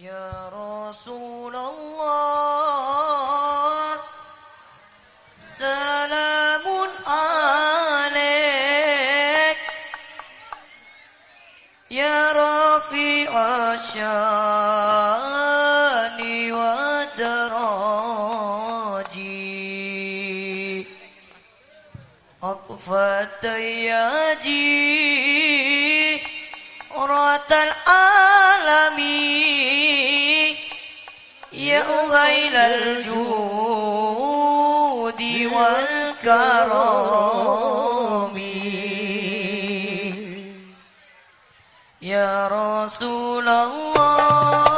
يا رسول الله سلام عليك. يا رفيع الشأن ودراجي. أقفت ياجي رات العالمين يا غيل الجود والكرم يا رسول الله.